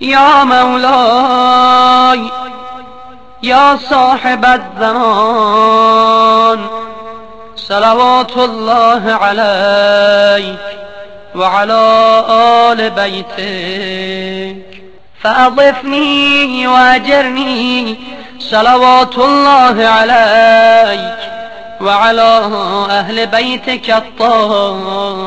يا مولاي يا صاحب الزمان صلوات الله عليك وعلى آل بيتك. فأضفني وأجرني صلوات الله عليك وعلى أهل بيتك الطاهرين.